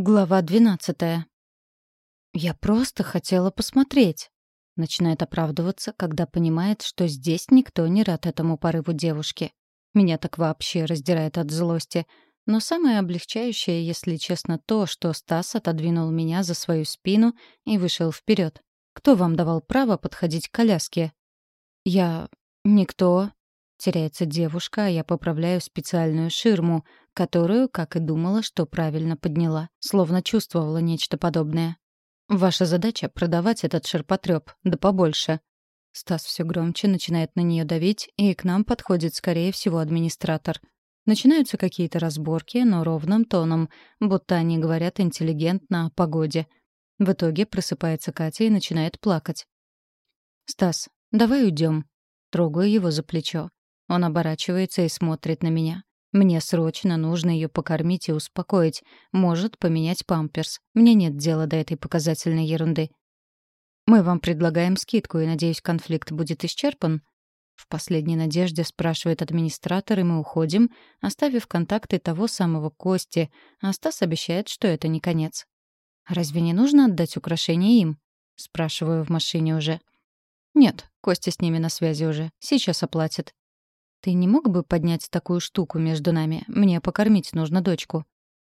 Глава двенадцатая. «Я просто хотела посмотреть», — начинает оправдываться, когда понимает, что здесь никто не рад этому порыву девушки. Меня так вообще раздирает от злости. Но самое облегчающее, если честно, то, что Стас отодвинул меня за свою спину и вышел вперед. «Кто вам давал право подходить к коляске?» «Я... никто», Теряется девушка, а я поправляю специальную ширму, которую, как и думала, что правильно подняла, словно чувствовала нечто подобное. Ваша задача — продавать этот ширпотреб, да побольше. Стас все громче начинает на нее давить, и к нам подходит, скорее всего, администратор. Начинаются какие-то разборки, но ровным тоном, будто они говорят интеллигентно о погоде. В итоге просыпается Катя и начинает плакать. «Стас, давай уйдем. Трогаю его за плечо. Он оборачивается и смотрит на меня. Мне срочно нужно ее покормить и успокоить. Может, поменять памперс. Мне нет дела до этой показательной ерунды. Мы вам предлагаем скидку, и, надеюсь, конфликт будет исчерпан. В последней надежде спрашивает администратор, и мы уходим, оставив контакты того самого Кости, а Стас обещает, что это не конец. «Разве не нужно отдать украшения им?» — спрашиваю в машине уже. «Нет, Костя с ними на связи уже. Сейчас оплатит. «Ты не мог бы поднять такую штуку между нами? Мне покормить нужно дочку».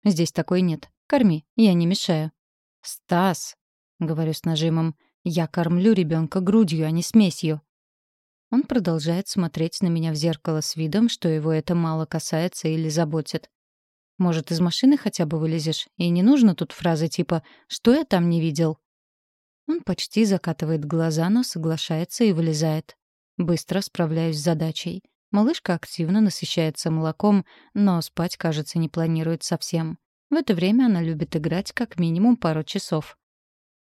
«Здесь такой нет. Корми, я не мешаю». «Стас!» — говорю с нажимом. «Я кормлю ребенка грудью, а не смесью». Он продолжает смотреть на меня в зеркало с видом, что его это мало касается или заботит. «Может, из машины хотя бы вылезешь? И не нужно тут фразы типа «что я там не видел?» Он почти закатывает глаза, но соглашается и вылезает. Быстро справляюсь с задачей. Малышка активно насыщается молоком, но спать, кажется, не планирует совсем. В это время она любит играть как минимум пару часов.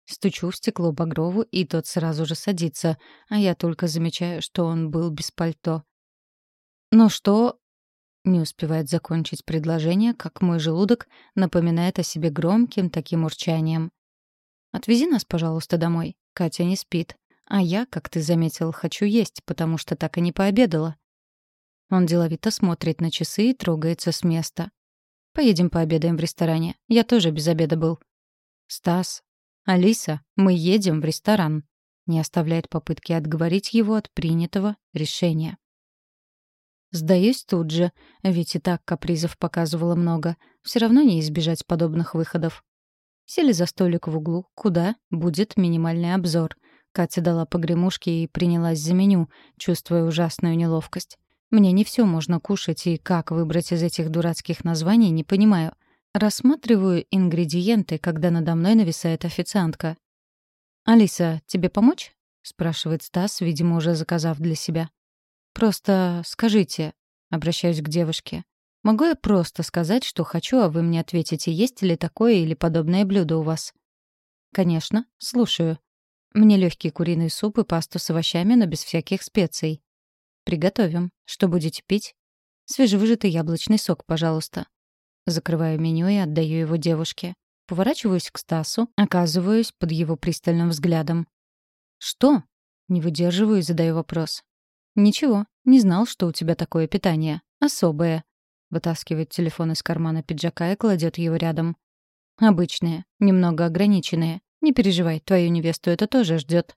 Стучу в стекло Багрову, и тот сразу же садится, а я только замечаю, что он был без пальто. «Ну что...» Не успевает закончить предложение, как мой желудок напоминает о себе громким таким урчанием. «Отвези нас, пожалуйста, домой. Катя не спит. А я, как ты заметил, хочу есть, потому что так и не пообедала». Он деловито смотрит на часы и трогается с места. «Поедем пообедаем в ресторане. Я тоже без обеда был». «Стас, Алиса, мы едем в ресторан», не оставляет попытки отговорить его от принятого решения. Сдаюсь тут же, ведь и так капризов показывала много. Все равно не избежать подобных выходов. Сели за столик в углу, куда будет минимальный обзор. Катя дала погремушки и принялась за меню, чувствуя ужасную неловкость. Мне не все можно кушать, и как выбрать из этих дурацких названий, не понимаю. Рассматриваю ингредиенты, когда надо мной нависает официантка. «Алиса, тебе помочь?» — спрашивает Стас, видимо, уже заказав для себя. «Просто скажите», — обращаюсь к девушке. «Могу я просто сказать, что хочу, а вы мне ответите, есть ли такое или подобное блюдо у вас?» «Конечно, слушаю. Мне легкий куриный суп и пасту с овощами, но без всяких специй. «Приготовим. Что будете пить?» «Свежевыжатый яблочный сок, пожалуйста». Закрываю меню и отдаю его девушке. Поворачиваюсь к Стасу, оказываюсь под его пристальным взглядом. «Что?» — не выдерживаю и задаю вопрос. «Ничего, не знал, что у тебя такое питание. Особое». Вытаскивает телефон из кармана пиджака и кладет его рядом. «Обычное, немного ограниченное. Не переживай, твою невесту это тоже ждет.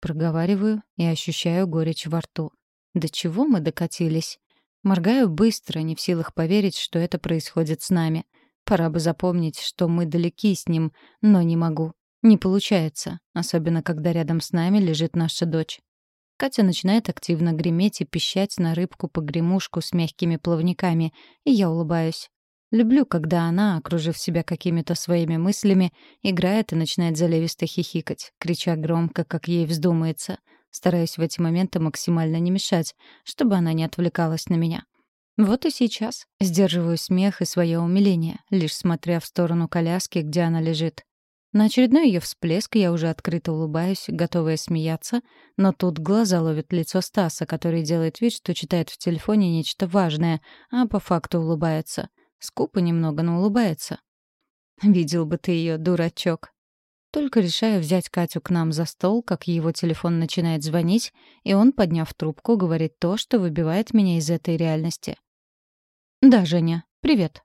Проговариваю и ощущаю горечь во рту. До чего мы докатились? Моргаю быстро, не в силах поверить, что это происходит с нами. Пора бы запомнить, что мы далеки с ним, но не могу. Не получается, особенно когда рядом с нами лежит наша дочь. Катя начинает активно греметь и пищать на рыбку-погремушку с мягкими плавниками, и я улыбаюсь. Люблю, когда она, окружив себя какими-то своими мыслями, играет и начинает заливисто хихикать, крича громко, как ей вздумается — стараясь в эти моменты максимально не мешать, чтобы она не отвлекалась на меня. Вот и сейчас сдерживаю смех и свое умиление, лишь смотря в сторону коляски, где она лежит. На очередной ее всплеск я уже открыто улыбаюсь, готовая смеяться, но тут глаза ловят лицо Стаса, который делает вид, что читает в телефоне нечто важное, а по факту улыбается. Скупо немного, но улыбается. «Видел бы ты ее, дурачок», только решаю взять Катю к нам за стол, как его телефон начинает звонить, и он, подняв трубку, говорит то, что выбивает меня из этой реальности. «Да, Женя, привет.